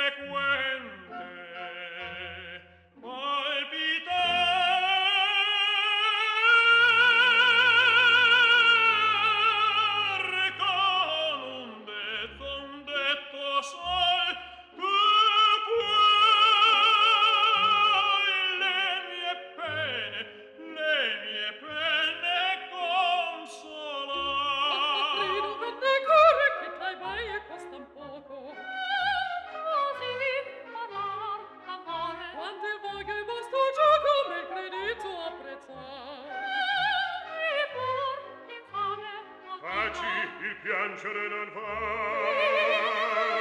frequente. farci il piangere non fa.